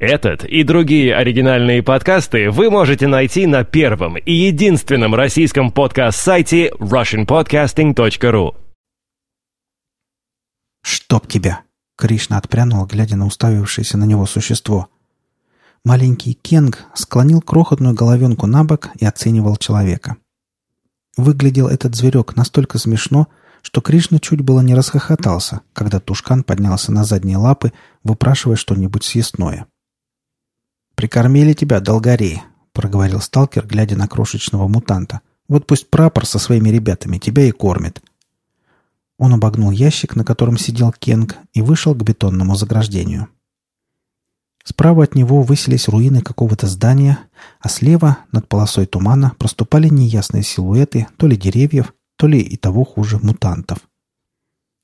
Этот и другие оригинальные подкасты вы можете найти на первом и единственном российском подкаст-сайте russianpodcasting.ru. «Чтоб тебя!» — Кришна отпрянул, глядя на уставившееся на него существо. Маленький Кенг склонил крохотную головенку на бок и оценивал человека. Выглядел этот зверек настолько смешно, что Кришна чуть было не расхохотался, когда Тушкан поднялся на задние лапы, выпрашивая что-нибудь съестное. «Прикормили тебя, долгорей», — проговорил сталкер, глядя на крошечного мутанта. «Вот пусть прапор со своими ребятами тебя и кормит». Он обогнул ящик, на котором сидел Кенг, и вышел к бетонному заграждению. Справа от него высились руины какого-то здания, а слева, над полосой тумана, проступали неясные силуэты то ли деревьев, то ли и того хуже мутантов.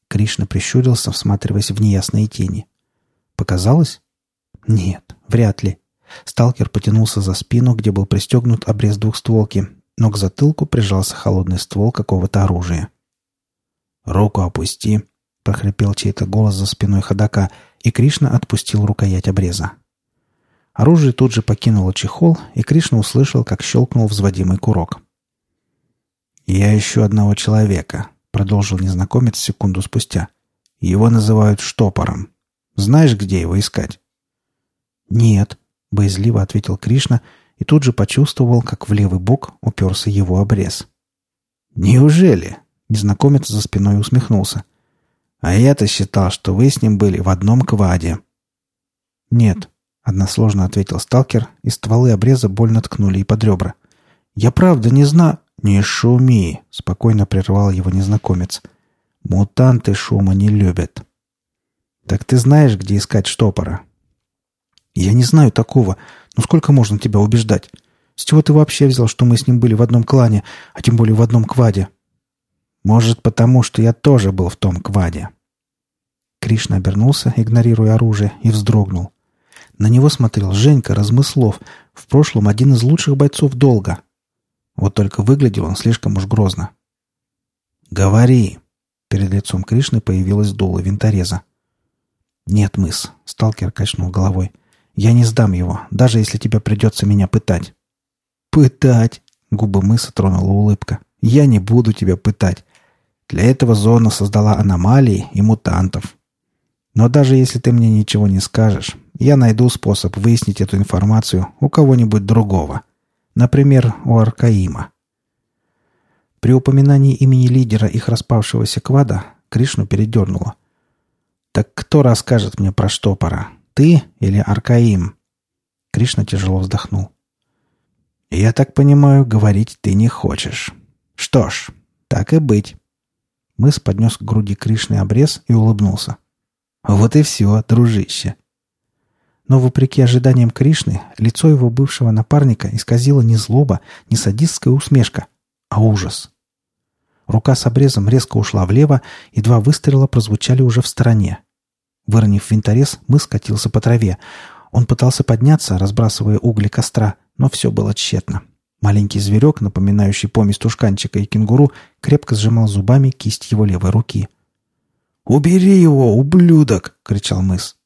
Кришна прищурился, всматриваясь в неясные тени. Показалось? Нет, вряд ли. Сталкер потянулся за спину, где был пристегнут обрез двухстволки, но к затылку прижался холодный ствол какого-то оружия. «Руку опусти!» — прохрипел чей-то голос за спиной ходока, и Кришна отпустил рукоять обреза. Оружие тут же покинуло чехол, и Кришна услышал, как щелкнул взводимый курок. «Я ищу одного человека», — продолжил незнакомец секунду спустя. «Его называют штопором. Знаешь, где его искать?» «Нет», — боязливо ответил Кришна и тут же почувствовал, как в левый бок уперся его обрез. «Неужели?» — незнакомец за спиной усмехнулся. «А я-то считал, что вы с ним были в одном кваде». «Нет», — односложно ответил сталкер, и стволы обреза больно ткнули и под ребра. «Я правда не знаю...» «Не шуми!» — спокойно прервал его незнакомец. «Мутанты шума не любят». «Так ты знаешь, где искать штопора?» «Я не знаю такого. Но сколько можно тебя убеждать? С чего ты вообще взял, что мы с ним были в одном клане, а тем более в одном кваде?» «Может, потому что я тоже был в том кваде». Кришна обернулся, игнорируя оружие, и вздрогнул. На него смотрел Женька Размыслов, в прошлом один из лучших бойцов долга. Вот только выглядел он слишком уж грозно. «Говори!» Перед лицом Кришны появилась дуло винтореза. «Нет, мыс», — сталкер качнул головой. Я не сдам его, даже если тебе придется меня пытать». «Пытать?» — губы мыса тронула улыбка. «Я не буду тебя пытать. Для этого зона создала аномалии и мутантов. Но даже если ты мне ничего не скажешь, я найду способ выяснить эту информацию у кого-нибудь другого. Например, у Аркаима». При упоминании имени лидера их распавшегося квада Кришну передернуло. «Так кто расскажет мне про штопора? Ты или Аркаим?» Кришна тяжело вздохнул. «Я так понимаю, говорить ты не хочешь. Что ж, так и быть». Мыс поднес к груди Кришны обрез и улыбнулся. «Вот и все, дружище». Но, вопреки ожиданиям Кришны, лицо его бывшего напарника исказило не злоба, не садистская усмешка, а ужас. Рука с обрезом резко ушла влево, и два выстрела прозвучали уже в стороне. Выронив винторез, мы скатился по траве. Он пытался подняться, разбрасывая угли костра, но все было тщетно. Маленький зверек, напоминающий помесь тушканчика и кенгуру, крепко сжимал зубами кисть его левой руки. «Убери его, ублюдок!» — кричал мыс.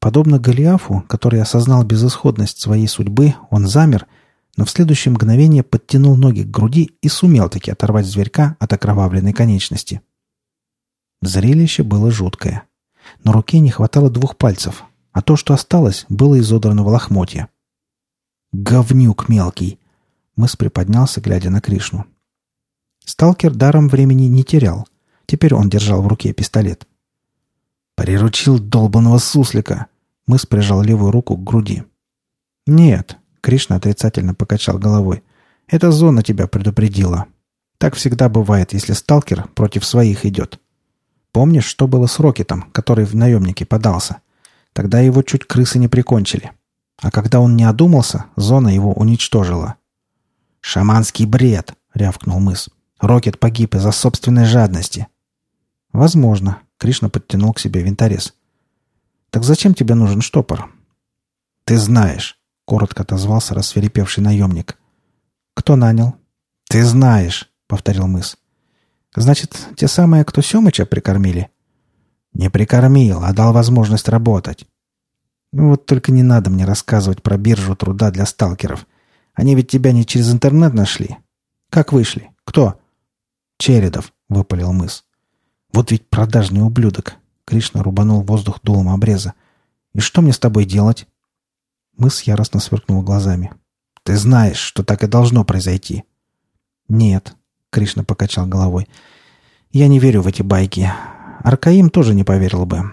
Подобно Голиафу, который осознал безысходность своей судьбы, он замер, но в следующее мгновение подтянул ноги к груди и сумел таки оторвать зверька от окровавленной конечности. Зрелище было жуткое. На руке не хватало двух пальцев, а то, что осталось, было изодрано в лохмотья. «Говнюк мелкий!» Мыс приподнялся, глядя на Кришну. Сталкер даром времени не терял. Теперь он держал в руке пистолет. «Приручил долбанного суслика!» Мыс прижал левую руку к груди. «Нет», — Кришна отрицательно покачал головой. «Эта зона тебя предупредила. Так всегда бывает, если сталкер против своих идет. Помнишь, что было с Рокетом, который в наемники подался? Тогда его чуть крысы не прикончили. А когда он не одумался, зона его уничтожила. «Шаманский бред!» — рявкнул мыс. «Рокет погиб из-за собственной жадности». «Возможно», — Кришна подтянул к себе винторез. «Так зачем тебе нужен штопор?» «Ты знаешь», — коротко отозвался рассверепевший наемник. «Кто нанял?» «Ты знаешь», — повторил мыс. Значит, те самые, кто Семыча прикормили? Не прикормил, а дал возможность работать. Ну вот только не надо мне рассказывать про биржу труда для сталкеров. Они ведь тебя не через интернет нашли. Как вышли? Кто? Чередов, выпалил мыс. Вот ведь продажный ублюдок. Кришна рубанул воздух дулом обреза. И что мне с тобой делать? Мыс яростно сверкнул глазами. Ты знаешь, что так и должно произойти. Нет, Кришна покачал головой. Я не верю в эти байки. Аркаим тоже не поверил бы.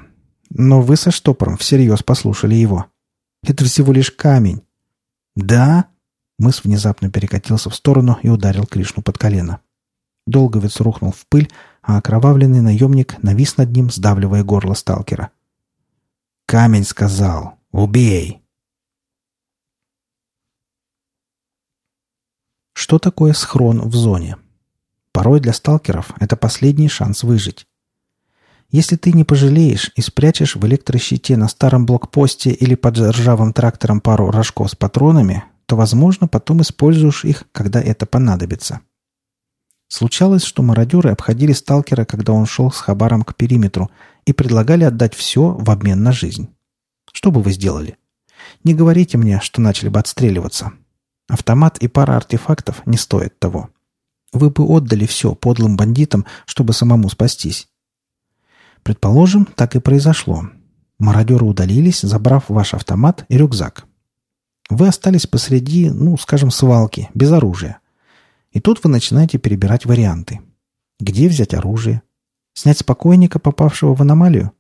Но вы со штопором всерьез послушали его. Это всего лишь камень. Да? Мыс внезапно перекатился в сторону и ударил Кришну под колено. Долговец рухнул в пыль, а окровавленный наемник навис над ним, сдавливая горло сталкера. «Камень сказал! Убей!» Что такое схрон в зоне? Порой для сталкеров это последний шанс выжить. Если ты не пожалеешь и спрячешь в электрощите на старом блокпосте или под ржавым трактором пару рожков с патронами, то, возможно, потом используешь их, когда это понадобится. Случалось, что мародеры обходили сталкера, когда он шел с хабаром к периметру, и предлагали отдать все в обмен на жизнь. Что бы вы сделали? Не говорите мне, что начали бы отстреливаться. Автомат и пара артефактов не стоят того. Вы бы отдали все подлым бандитам, чтобы самому спастись. Предположим, так и произошло. Мародеры удалились, забрав ваш автомат и рюкзак. Вы остались посреди, ну, скажем, свалки, без оружия. И тут вы начинаете перебирать варианты. Где взять оружие? Снять спокойника, попавшего в аномалию?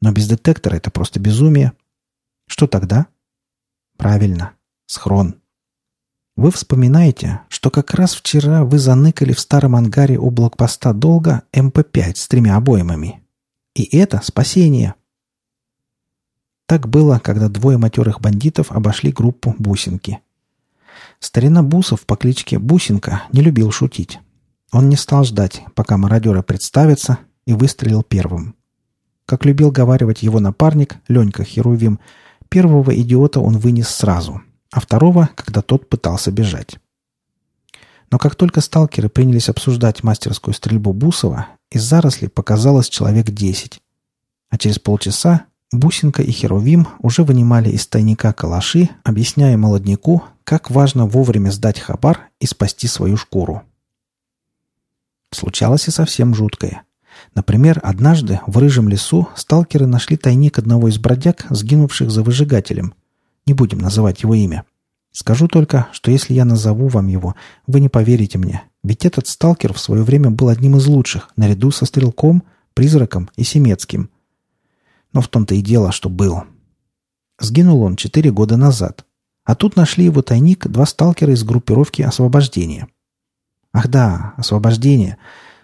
Но без детектора это просто безумие. Что тогда? Правильно, схрон. Вы вспоминаете, что как раз вчера вы заныкали в старом ангаре у блокпоста долго МП-5 с тремя обоймами. И это спасение. Так было, когда двое матерых бандитов обошли группу «Бусинки». Старина Бусов по кличке Бусинка не любил шутить. Он не стал ждать, пока мародеры представятся, и выстрелил первым. Как любил говаривать его напарник, Ленька Херувим, первого идиота он вынес сразу, а второго, когда тот пытался бежать. Но как только сталкеры принялись обсуждать мастерскую стрельбу Бусова, из зарослей показалось человек десять. А через полчаса Бусинка и Херувим уже вынимали из тайника калаши, объясняя молодняку, как важно вовремя сдать хабар и спасти свою шкуру. Случалось и совсем жуткое. Например, однажды в рыжем лесу сталкеры нашли тайник одного из бродяг, сгинувших за выжигателем. Не будем называть его имя. Скажу только, что если я назову вам его, вы не поверите мне. Ведь этот сталкер в свое время был одним из лучших, наряду со Стрелком, Призраком и Семецким. Но в том-то и дело, что был. Сгинул он четыре года назад. А тут нашли его тайник два сталкера из группировки освобождения. Ах да, освобождение.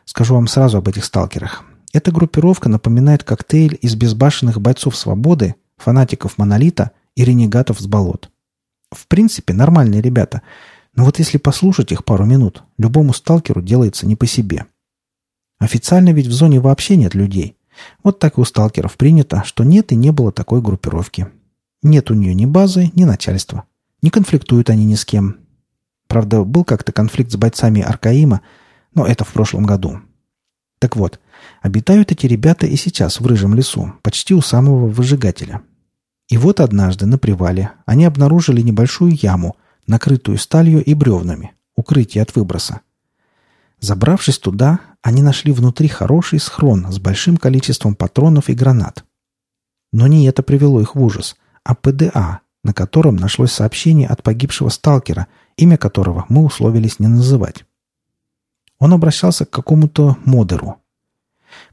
Скажу вам сразу об этих сталкерах. Эта группировка напоминает коктейль из безбашенных бойцов свободы, фанатиков монолита и ренегатов с болот. В принципе, нормальные ребята. Но вот если послушать их пару минут, любому сталкеру делается не по себе. Официально ведь в зоне вообще нет людей. Вот так и у сталкеров принято, что нет и не было такой группировки. Нет у нее ни базы, ни начальства. Не конфликтуют они ни с кем. Правда, был как-то конфликт с бойцами Аркаима, но это в прошлом году. Так вот, обитают эти ребята и сейчас в Рыжем лесу, почти у самого выжигателя. И вот однажды на привале они обнаружили небольшую яму, накрытую сталью и бревнами, укрытие от выброса. Забравшись туда, они нашли внутри хороший схрон с большим количеством патронов и гранат. Но не это привело их в ужас, а ПДА, на котором нашлось сообщение от погибшего сталкера, имя которого мы условились не называть. Он обращался к какому-то модеру.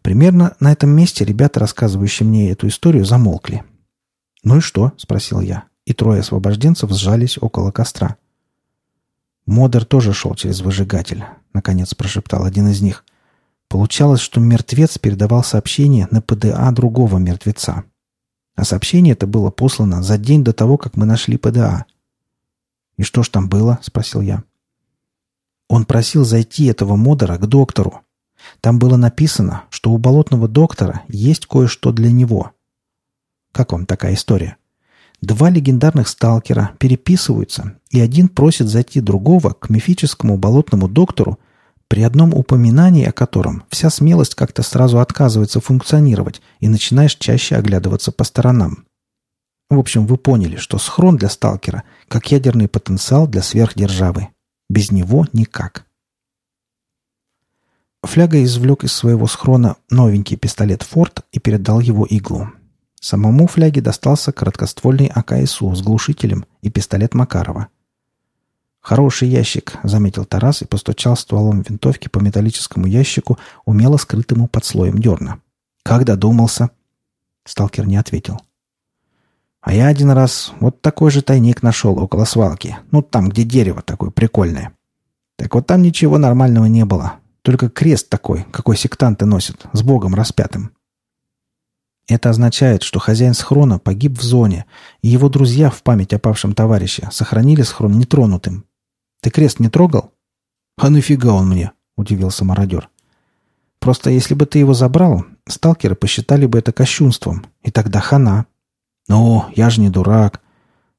Примерно на этом месте ребята, рассказывающие мне эту историю, замолкли. «Ну и что?» – спросил я, и трое освобожденцев сжались около костра. «Модер тоже шел через выжигатель», — наконец прошептал один из них. Получалось, что мертвец передавал сообщение на ПДА другого мертвеца. А сообщение это было послано за день до того, как мы нашли ПДА. «И что ж там было?» — спросил я. Он просил зайти этого модера к доктору. Там было написано, что у болотного доктора есть кое-что для него. Как вам такая история? Два легендарных сталкера переписываются, и один просит зайти другого к мифическому болотному доктору при одном упоминании о котором вся смелость как-то сразу отказывается функционировать и начинаешь чаще оглядываться по сторонам. В общем, вы поняли, что схрон для сталкера как ядерный потенциал для сверхдержавы. Без него никак. Фляга извлек из своего схрона новенький пистолет «Форд» и передал его иглу. Самому фляге достался короткоствольный АКСУ с глушителем и пистолет Макарова. «Хороший ящик», — заметил Тарас и постучал стволом винтовки по металлическому ящику, умело скрытому под слоем дерна. «Как додумался?» Сталкер не ответил. А я один раз вот такой же тайник нашел около свалки. Ну, там, где дерево такое прикольное. Так вот там ничего нормального не было. Только крест такой, какой сектанты носят, с Богом распятым. Это означает, что хозяин схрона погиб в зоне, и его друзья в память о павшем товарище сохранили схрон нетронутым. Ты крест не трогал? А нафига он мне? Удивился мародер. Просто если бы ты его забрал, сталкеры посчитали бы это кощунством, и тогда хана. «Ну, я же не дурак!»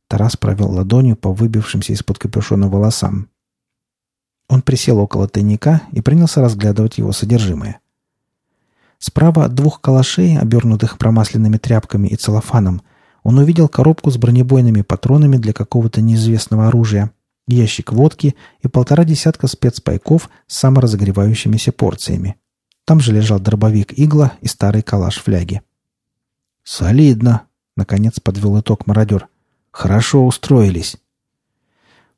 Тарас провел ладонью по выбившимся из-под капюшона волосам. Он присел около тайника и принялся разглядывать его содержимое. Справа от двух калашей, обернутых промасленными тряпками и целлофаном, он увидел коробку с бронебойными патронами для какого-то неизвестного оружия, ящик водки и полтора десятка спецпайков с саморазогревающимися порциями. Там же лежал дробовик игла и старый калаш фляги. «Солидно», Наконец подвел итог мародер. «Хорошо устроились».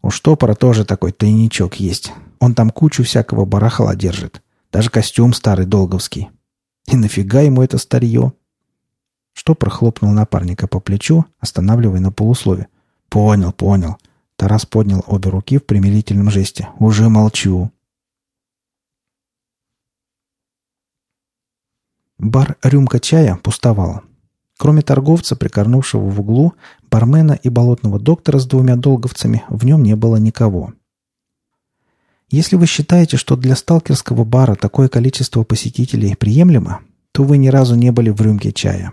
У штопора тоже такой тайничок есть. Он там кучу всякого барахла держит. Даже костюм старый долговский. И нафига ему это старье? Штопор хлопнул напарника по плечу, останавливая на полуслове. «Понял, понял». Тарас поднял обе руки в примирительном жесте. «Уже молчу». Бар «Рюмка чая» пустовал. Кроме торговца, прикорнувшего в углу, бармена и болотного доктора с двумя долговцами, в нем не было никого. Если вы считаете, что для сталкерского бара такое количество посетителей приемлемо, то вы ни разу не были в рюмке чая.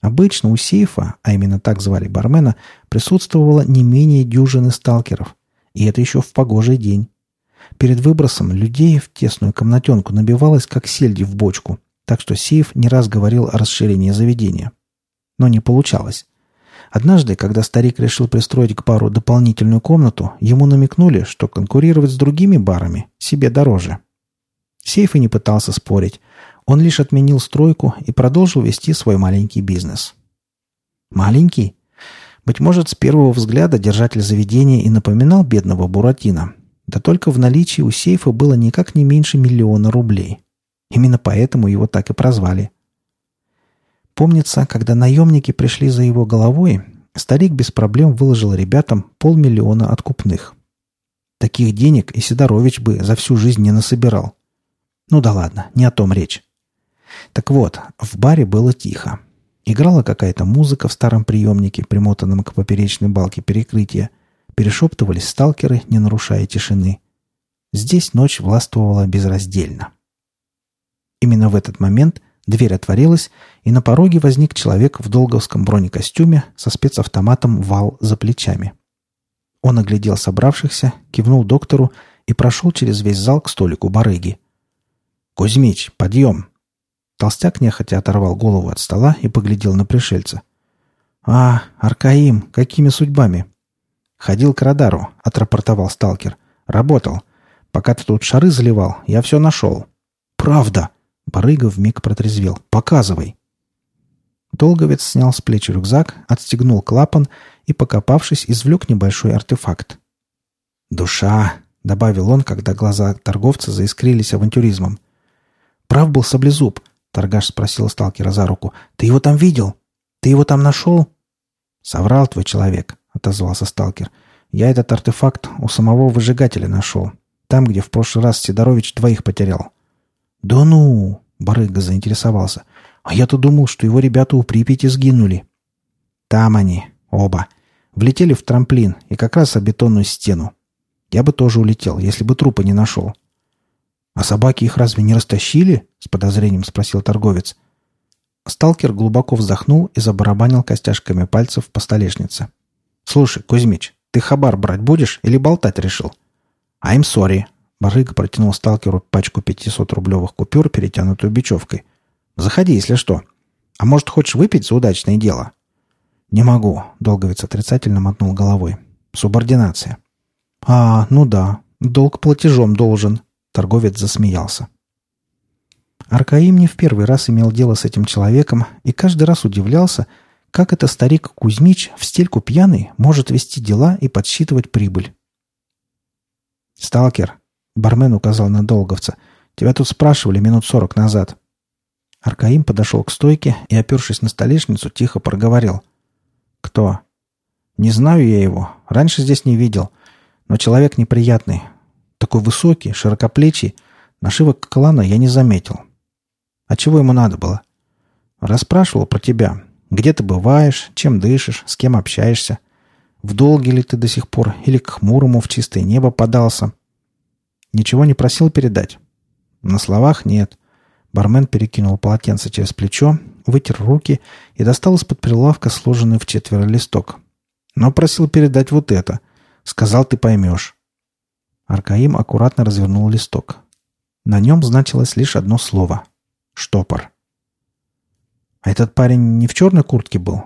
Обычно у сейфа, а именно так звали бармена, присутствовало не менее дюжины сталкеров. И это еще в погожий день. Перед выбросом людей в тесную комнатенку набивалось, как сельди в бочку, так что сейф не раз говорил о расширении заведения но не получалось. Однажды, когда старик решил пристроить к бару дополнительную комнату, ему намекнули, что конкурировать с другими барами себе дороже. Сейф и не пытался спорить. Он лишь отменил стройку и продолжил вести свой маленький бизнес. Маленький? Быть может, с первого взгляда держатель заведения и напоминал бедного Буратино. Да только в наличии у сейфа было никак не меньше миллиона рублей. Именно поэтому его так и прозвали – Помнится, когда наемники пришли за его головой, старик без проблем выложил ребятам полмиллиона откупных. Таких денег и Сидорович бы за всю жизнь не насобирал. Ну да ладно, не о том речь. Так вот, в баре было тихо. Играла какая-то музыка в старом приемнике, примотанном к поперечной балке перекрытия. Перешептывались сталкеры, не нарушая тишины. Здесь ночь властвовала безраздельно. Именно в этот момент Дверь отворилась, и на пороге возник человек в долговском бронекостюме со спецавтоматом «Вал» за плечами. Он оглядел собравшихся, кивнул доктору и прошел через весь зал к столику барыги. «Кузьмич, подъем!» Толстяк нехотя оторвал голову от стола и поглядел на пришельца. «А, Аркаим, какими судьбами?» «Ходил к радару», — отрапортовал сталкер. «Работал. Пока ты тут шары заливал, я все нашел». «Правда!» Барыга вмиг протрезвел. «Показывай!» Долговец снял с плеч рюкзак, отстегнул клапан и, покопавшись, извлек небольшой артефакт. «Душа!» — добавил он, когда глаза торговца заискрились авантюризмом. «Прав был саблезуб?» — торгаш спросил сталкера за руку. «Ты его там видел? Ты его там нашел?» «Соврал твой человек», — отозвался сталкер. «Я этот артефакт у самого выжигателя нашел. Там, где в прошлый раз Сидорович двоих потерял. «Да ну!» — барыга заинтересовался. «А я-то думал, что его ребята у Припяти сгинули». «Там они, оба. Влетели в трамплин и как раз о бетонную стену. Я бы тоже улетел, если бы трупа не нашел». «А собаки их разве не растащили?» — с подозрением спросил торговец. Сталкер глубоко вздохнул и забарабанил костяшками пальцев по столешнице. «Слушай, Кузьмич, ты хабар брать будешь или болтать решил?» «I'm sorry», Барыга протянул сталкеру пачку 500-рублевых купюр, перетянутую бечевкой. «Заходи, если что. А может, хочешь выпить за удачное дело?» «Не могу», — Долговец отрицательно мотнул головой. «Субординация». «А, ну да, долг платежом должен», — торговец засмеялся. Аркаим не в первый раз имел дело с этим человеком и каждый раз удивлялся, как это старик Кузьмич в стельку пьяный может вести дела и подсчитывать прибыль. «Сталкер», — бармен указал на Долговца, — «тебя тут спрашивали минут сорок назад». Аркаим подошел к стойке и, опершись на столешницу, тихо проговорил. «Кто?» «Не знаю я его. Раньше здесь не видел. Но человек неприятный. Такой высокий, широкоплечий. Нашивок клана я не заметил. А чего ему надо было? Расспрашивал про тебя. Где ты бываешь, чем дышишь, с кем общаешься. В долге ли ты до сих пор или к хмурому в чистое небо подался? Ничего не просил передать? На словах нет. Бармен перекинул полотенце через плечо, вытер руки и достал из-под прилавка сложенный в четверо листок. Но просил передать вот это. Сказал, ты поймешь. Аркаим аккуратно развернул листок. На нем значилось лишь одно слово штопор. «А этот парень не в черной куртке был?»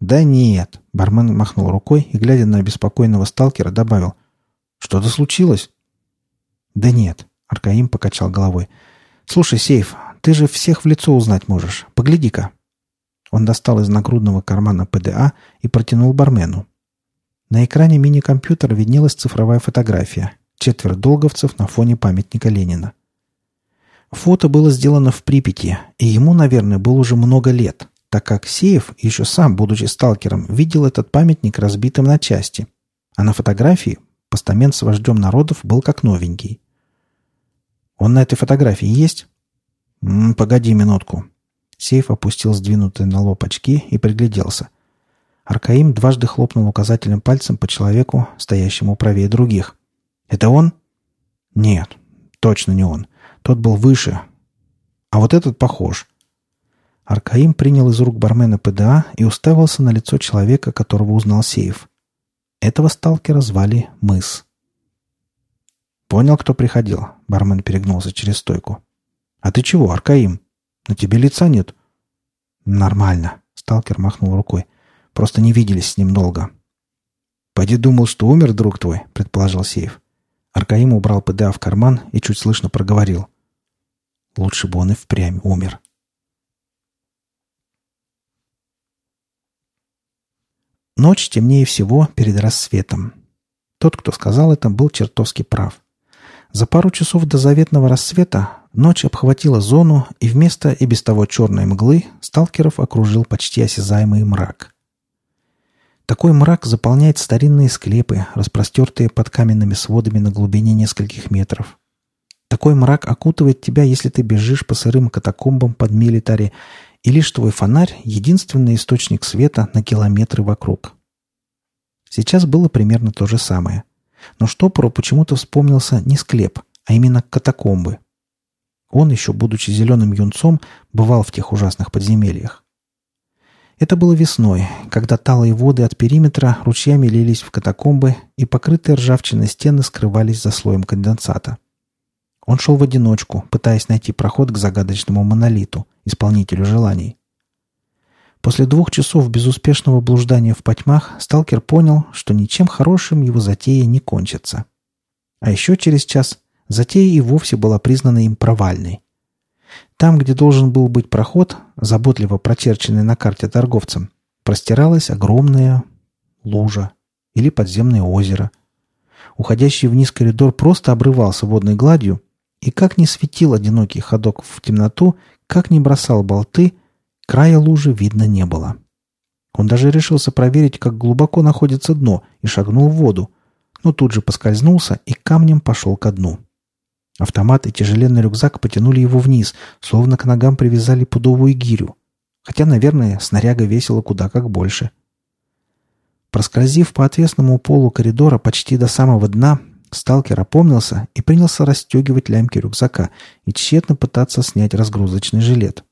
«Да нет», — бармен махнул рукой и, глядя на беспокойного сталкера, добавил. «Что-то случилось?» «Да нет», — Аркаим покачал головой. «Слушай, Сейф, ты же всех в лицо узнать можешь. Погляди-ка». Он достал из нагрудного кармана ПДА и протянул бармену. На экране мини-компьютера виднелась цифровая фотография. Четверо долговцев на фоне памятника Ленина. Фото было сделано в Припяти, и ему, наверное, было уже много лет, так как Сеев, еще сам, будучи сталкером, видел этот памятник разбитым на части. А на фотографии постамент с вождем народов был как новенький. «Он на этой фотографии есть?» М -м, «Погоди минутку». Сейф опустил сдвинутые на лоб очки и пригляделся. Аркаим дважды хлопнул указательным пальцем по человеку, стоящему правее других. «Это он?» «Нет, точно не он. Тот был выше. А вот этот похож. Аркаим принял из рук бармена ПДА и уставился на лицо человека, которого узнал Сейф. Этого сталкера звали Мыс. «Понял, кто приходил?» Бармен перегнулся через стойку. «А ты чего, Аркаим? На тебе лица нет?» «Нормально», — сталкер махнул рукой. «Просто не виделись с ним долго». «Пойди думал, что умер друг твой», — предположил Сейф. Аркаим убрал ПДА в карман и чуть слышно проговорил. Лучше бы он и впрямь умер. Ночь темнее всего перед рассветом. Тот, кто сказал это, был чертовски прав. За пару часов до заветного рассвета ночь обхватила зону, и вместо и без того черной мглы сталкеров окружил почти осязаемый мрак. Такой мрак заполняет старинные склепы, распростертые под каменными сводами на глубине нескольких метров. Такой мрак окутывает тебя, если ты бежишь по сырым катакомбам под милитари, и лишь твой фонарь — единственный источник света на километры вокруг. Сейчас было примерно то же самое. Но Штопору почему-то вспомнился не склеп, а именно катакомбы. Он, еще будучи зеленым юнцом, бывал в тех ужасных подземельях. Это было весной, когда талые воды от периметра ручьями лились в катакомбы, и покрытые ржавчиной стены скрывались за слоем конденсата. Он шел в одиночку, пытаясь найти проход к загадочному монолиту, исполнителю желаний. После двух часов безуспешного блуждания в потьмах сталкер понял, что ничем хорошим его затея не кончится. А еще через час затея и вовсе была признана им провальной. Там, где должен был быть проход, заботливо прочерченный на карте торговцем, простиралась огромная лужа или подземное озеро. Уходящий вниз коридор просто обрывался водной гладью, и как ни светил одинокий ходок в темноту, как ни бросал болты, края лужи видно не было. Он даже решился проверить, как глубоко находится дно, и шагнул в воду, но тут же поскользнулся и камнем пошел ко дну. Автомат и тяжеленный рюкзак потянули его вниз, словно к ногам привязали пудовую гирю. Хотя, наверное, снаряга весила куда как больше. Проскользив по отвесному полу коридора почти до самого дна, Сталкер опомнился и принялся расстегивать лямки рюкзака и тщетно пытаться снять разгрузочный жилет.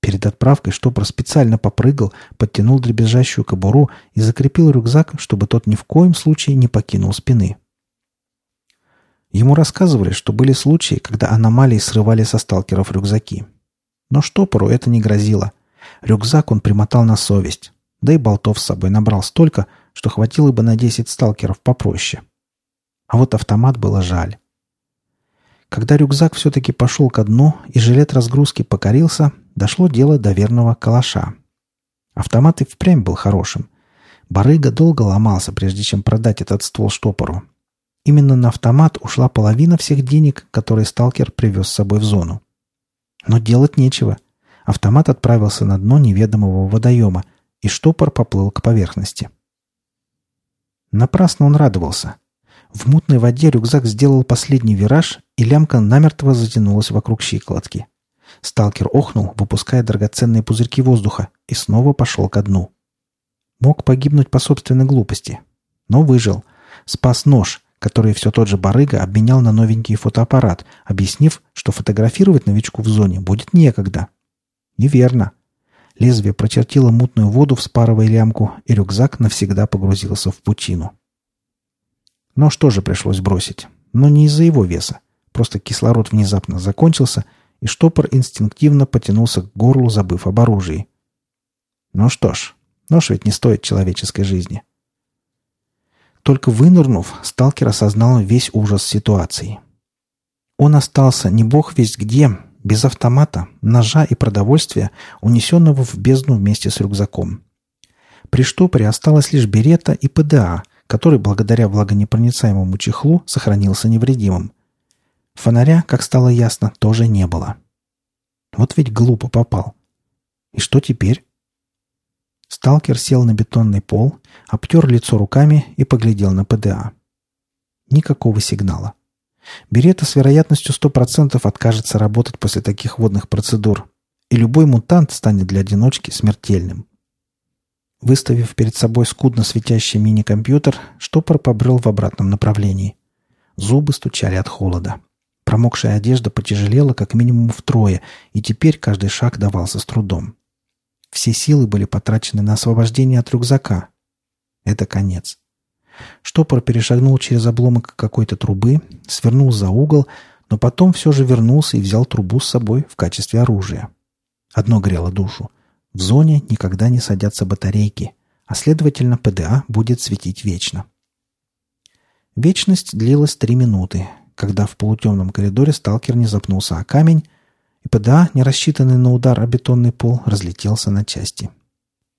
Перед отправкой штопор специально попрыгал, подтянул дребезжащую кобуру и закрепил рюкзак, чтобы тот ни в коем случае не покинул спины. Ему рассказывали, что были случаи, когда аномалии срывали со сталкеров рюкзаки. Но штопору это не грозило. Рюкзак он примотал на совесть. да и болтов с собой набрал столько, что хватило бы на 10 сталкеров попроще. А вот автомат было жаль. Когда рюкзак все-таки пошел ко дну и жилет разгрузки покорился, дошло дело до верного калаша. Автомат и впрямь был хорошим. Барыга долго ломался, прежде чем продать этот ствол штопору. Именно на автомат ушла половина всех денег, которые сталкер привез с собой в зону. Но делать нечего. Автомат отправился на дно неведомого водоема, и штопор поплыл к поверхности. Напрасно он радовался. В мутной воде рюкзак сделал последний вираж, и лямка намертво затянулась вокруг щиколотки. Сталкер охнул, выпуская драгоценные пузырьки воздуха, и снова пошел ко дну. Мог погибнуть по собственной глупости. Но выжил. Спас нож, который все тот же барыга обменял на новенький фотоаппарат, объяснив, что фотографировать новичку в зоне будет некогда. Неверно. Лезвие прочертило мутную воду, вспарывая лямку, и рюкзак навсегда погрузился в пучину. Но что же пришлось бросить? Но не из-за его веса. Просто кислород внезапно закончился, и штопор инстинктивно потянулся к горлу, забыв об оружии. Ну что ж, нож ведь не стоит человеческой жизни. Только вынырнув, сталкер осознал весь ужас ситуации. Он остался не бог весть где, без автомата, ножа и продовольствия, унесенного в бездну вместе с рюкзаком. При штопоре осталось лишь берета и ПДА, который благодаря влагонепроницаемому чехлу сохранился невредимым. Фонаря, как стало ясно, тоже не было. Вот ведь глупо попал. И что теперь? Сталкер сел на бетонный пол, обтер лицо руками и поглядел на ПДА. Никакого сигнала. Берета с вероятностью 100% откажется работать после таких водных процедур, и любой мутант станет для одиночки смертельным. Выставив перед собой скудно светящий мини-компьютер, штопор побрел в обратном направлении. Зубы стучали от холода. Промокшая одежда потяжелела как минимум втрое, и теперь каждый шаг давался с трудом. Все силы были потрачены на освобождение от рюкзака. Это конец. Штопор перешагнул через обломок какой-то трубы, свернул за угол, но потом все же вернулся и взял трубу с собой в качестве оружия. Одно грело душу. В зоне никогда не садятся батарейки, а следовательно ПДА будет светить вечно. Вечность длилась три минуты, когда в полутемном коридоре сталкер не запнулся о камень, и ПДА, не рассчитанный на удар о бетонный пол, разлетелся на части.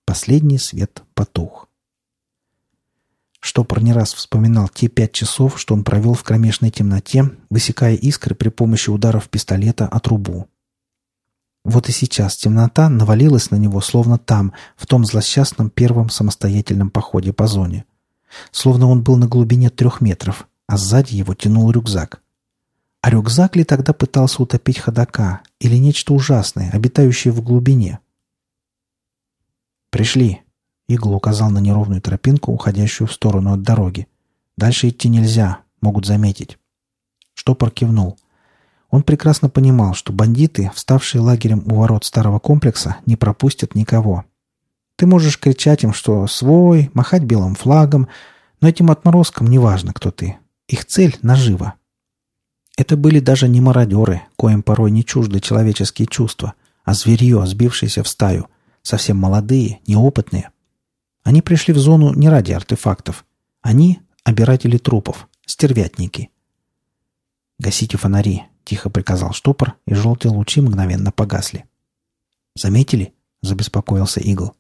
Последний свет потух. Штопор не раз вспоминал те пять часов, что он провел в кромешной темноте, высекая искры при помощи ударов пистолета о трубу. Вот и сейчас темнота навалилась на него, словно там, в том злосчастном первом самостоятельном походе по зоне. Словно он был на глубине трех метров, а сзади его тянул рюкзак. А рюкзак ли тогда пытался утопить ходока или нечто ужасное, обитающее в глубине? «Пришли!» — Игл указал на неровную тропинку, уходящую в сторону от дороги. «Дальше идти нельзя, могут заметить». Штопор кивнул. Он прекрасно понимал, что бандиты, вставшие лагерем у ворот старого комплекса, не пропустят никого. Ты можешь кричать им, что свой, махать белым флагом, но этим отморозкам не важно, кто ты. Их цель — нажива. Это были даже не мародеры, коим порой не чужды человеческие чувства, а зверье, сбившееся в стаю, совсем молодые, неопытные. Они пришли в зону не ради артефактов. Они — обиратели трупов, стервятники. «Гасите фонари», — тихо приказал штопор, и желтые лучи мгновенно погасли. «Заметили?» — забеспокоился Игл.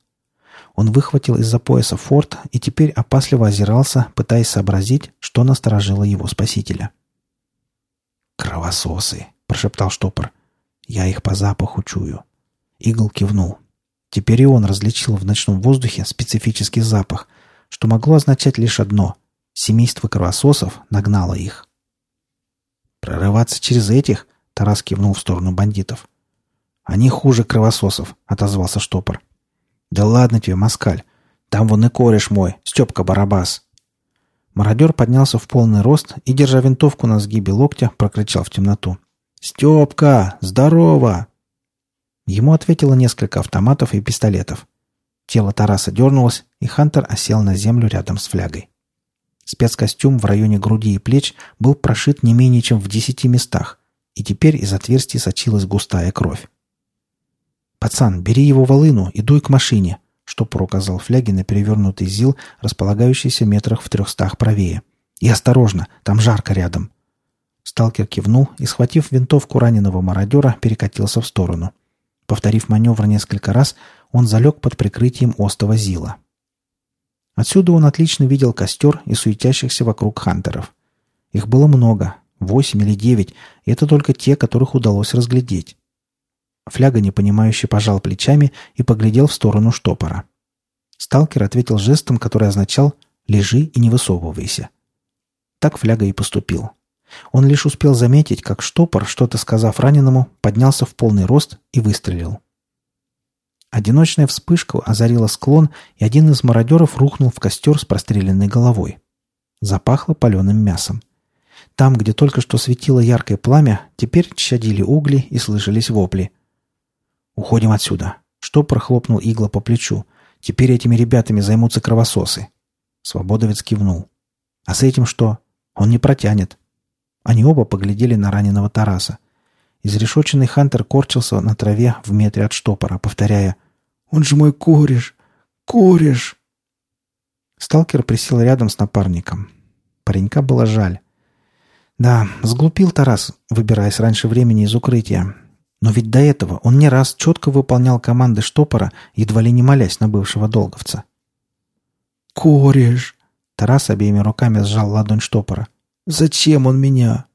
Он выхватил из-за пояса форт и теперь опасливо озирался, пытаясь сообразить, что насторожило его спасителя. — «Кровососы!» — прошептал штопор. «Я их по запаху чую». Игл кивнул. Теперь и он различил в ночном воздухе специфический запах, что могло означать лишь одно — семейство кровососов нагнало их. «Прорываться через этих?» — Тарас кивнул в сторону бандитов. «Они хуже кровососов», — отозвался штопор. «Да ладно тебе, москаль. Там вон и кореш мой, Степка Барабас. Мародер поднялся в полный рост и, держа винтовку на сгибе локтя, прокричал в темноту. «Степка! Здорово!» Ему ответило несколько автоматов и пистолетов. Тело Тараса дернулось, и Хантер осел на землю рядом с флягой. Спецкостюм в районе груди и плеч был прошит не менее чем в десяти местах, и теперь из отверстий сочилась густая кровь. «Пацан, бери его волыну и дуй к машине!» Штопор указал фляги на перевернутый ЗИЛ, располагающийся метрах в трехстах правее. «И осторожно, там жарко рядом!» Сталкер кивнул и, схватив винтовку раненого мародера, перекатился в сторону. Повторив маневр несколько раз, он залег под прикрытием остова Зила. Отсюда он отлично видел костер и суетящихся вокруг хантеров. Их было много, восемь или девять, и это только те, которых удалось разглядеть. Фляга непонимающе пожал плечами и поглядел в сторону штопора. Сталкер ответил жестом, который означал «лежи и не высовывайся». Так Фляга и поступил. Он лишь успел заметить, как штопор, что-то сказав раненому, поднялся в полный рост и выстрелил. Одиночная вспышка озарила склон, и один из мародеров рухнул в костер с простреленной головой. Запахло паленым мясом. Там, где только что светило яркое пламя, теперь чадили угли и слышались вопли. «Уходим отсюда!» Штопор хлопнул игла по плечу. «Теперь этими ребятами займутся кровососы!» Свободовец кивнул. «А с этим что? Он не протянет!» Они оба поглядели на раненого Тараса. Изрешоченный Хантер корчился на траве в метре от штопора, повторяя «Он же мой кореш! Кореш!» Сталкер присел рядом с напарником. Паренька было жаль. Да, сглупил Тарас, выбираясь раньше времени из укрытия. Но ведь до этого он не раз четко выполнял команды штопора, едва ли не молясь на бывшего долговца. «Кореш!» Тарас обеими руками сжал ладонь штопора. «Зачем он меня?»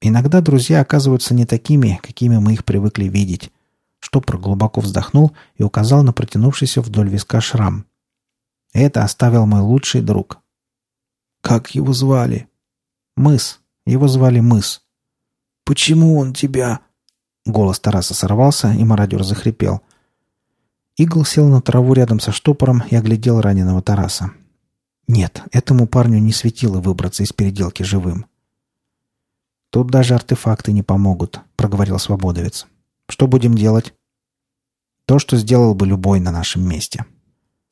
Иногда друзья оказываются не такими, какими мы их привыкли видеть. Штопор глубоко вздохнул и указал на протянувшийся вдоль виска шрам. Это оставил мой лучший друг. «Как его звали?» «Мыс. Его звали Мыс». «Почему он тебя...» Голос Тараса сорвался, и мародер захрипел. Игл сел на траву рядом со штопором и оглядел раненого Тараса. Нет, этому парню не светило выбраться из переделки живым. «Тут даже артефакты не помогут», — проговорил свободовец. «Что будем делать?» «То, что сделал бы любой на нашем месте».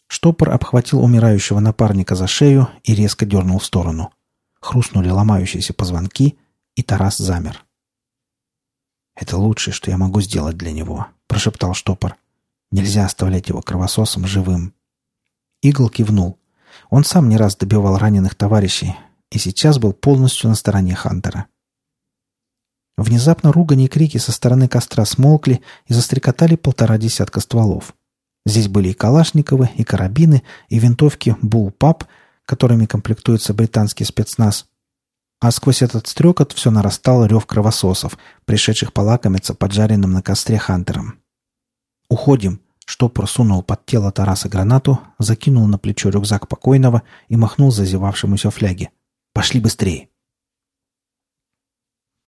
Штопор обхватил умирающего напарника за шею и резко дернул в сторону. Хрустнули ломающиеся позвонки, и Тарас замер. «Это лучшее, что я могу сделать для него», — прошептал штопор. «Нельзя оставлять его кровососом живым». Игл кивнул. Он сам не раз добивал раненых товарищей, и сейчас был полностью на стороне Хантера. Внезапно ругань и крики со стороны костра смолкли и застрекотали полтора десятка стволов. Здесь были и калашниковы, и карабины, и винтовки «Булл-Пап», которыми комплектуется британский спецназ. А сквозь этот стрекот все нарастал рев кровососов, пришедших полакомиться поджаренным на костре хантером. «Уходим!» Штопор сунул под тело Тараса гранату, закинул на плечо рюкзак покойного и махнул зазевавшемуся фляге. «Пошли быстрее!»